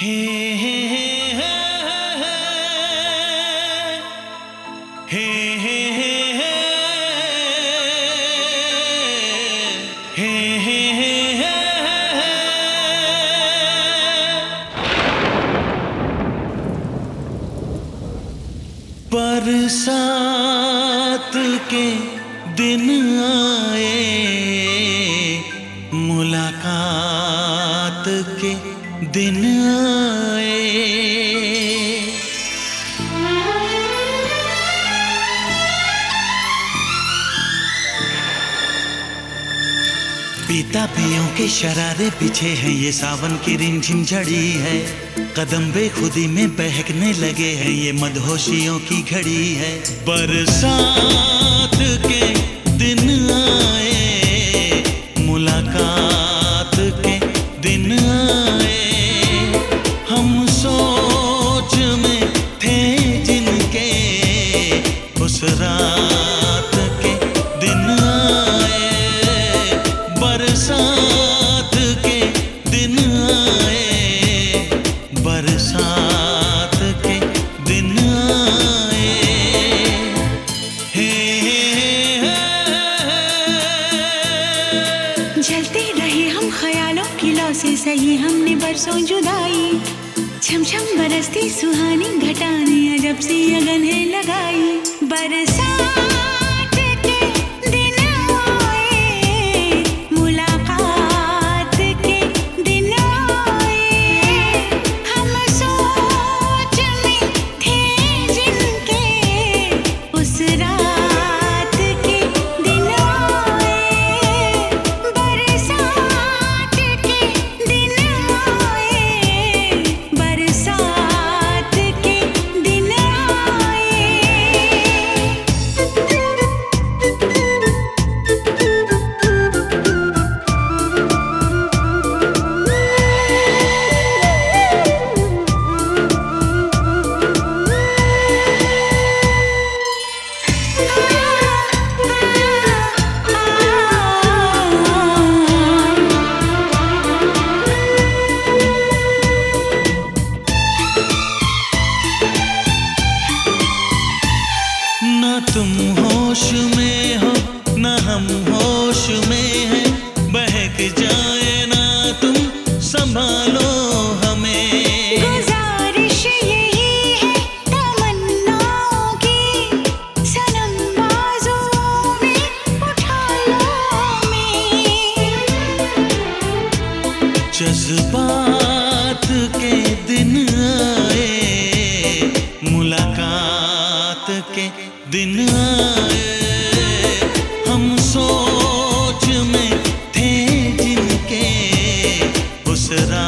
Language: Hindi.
हे हे हे हे हे बरसात के दिन आए मुलाकात दिन आए। पीता पियों के शरारे पीछे हैं, ये सावन की रिमझिम झड़ी है। कदम बेखुदी में बहकने लगे हैं, ये मदहोशियों की घड़ी है। बरसात बरसात के दिन आए, बरसात के दिन आए। हे जलते रहे हम ख्यालों की लौ से सही, हमने बरसों जुदाई। छम छम बरसती सुहानी घटाने, अजब सी अगन है लगाई। बरसात तुम होश में हो ना हम होश में हैं बहक जाए के दिन आए हम सोच में थे जिनके उस रात